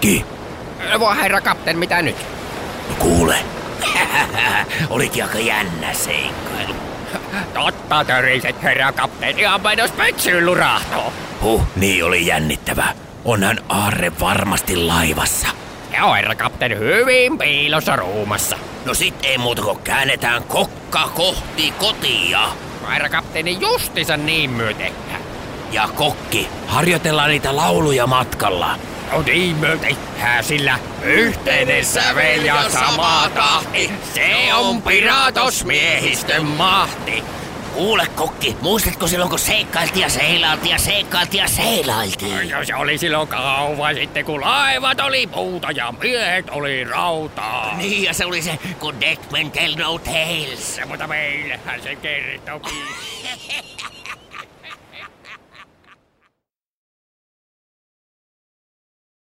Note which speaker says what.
Speaker 1: kokki.
Speaker 2: Voi herra kapteen, mitä nyt?
Speaker 1: No kuule. Olikin aika jännä seikkailu.
Speaker 2: Totta töriset, herra kapteen, ihan meinos pöksyyn lurahto.
Speaker 1: Huh, niin oli jännittävä. Onhan Aarre varmasti laivassa.
Speaker 2: Joo, herra kapteen, hyvin piilossa ruumassa.
Speaker 1: No sit ei muuta kuin käännetään kokka kohti kotia.
Speaker 2: Herra kapteeni justiinsa niin myötehdään.
Speaker 1: Ja kokki, harjoitellaan niitä lauluja matkalla.
Speaker 2: No niin myötehdään, sillä yhteinen sävel ja sama tahti, se on piratosmiehistön mahti.
Speaker 1: Kuule kokki, muistatko silloin kun seikkailtiin ja seilailtiin ja seikkailtiin ja seilailtiin?
Speaker 2: No se oli silloin kauan sitten, kun laivat oli puuta ja miehet oli rautaa.
Speaker 1: Niin ja se oli se, kun Deckman tell no tales.
Speaker 2: Mutta meillähän se kertoi.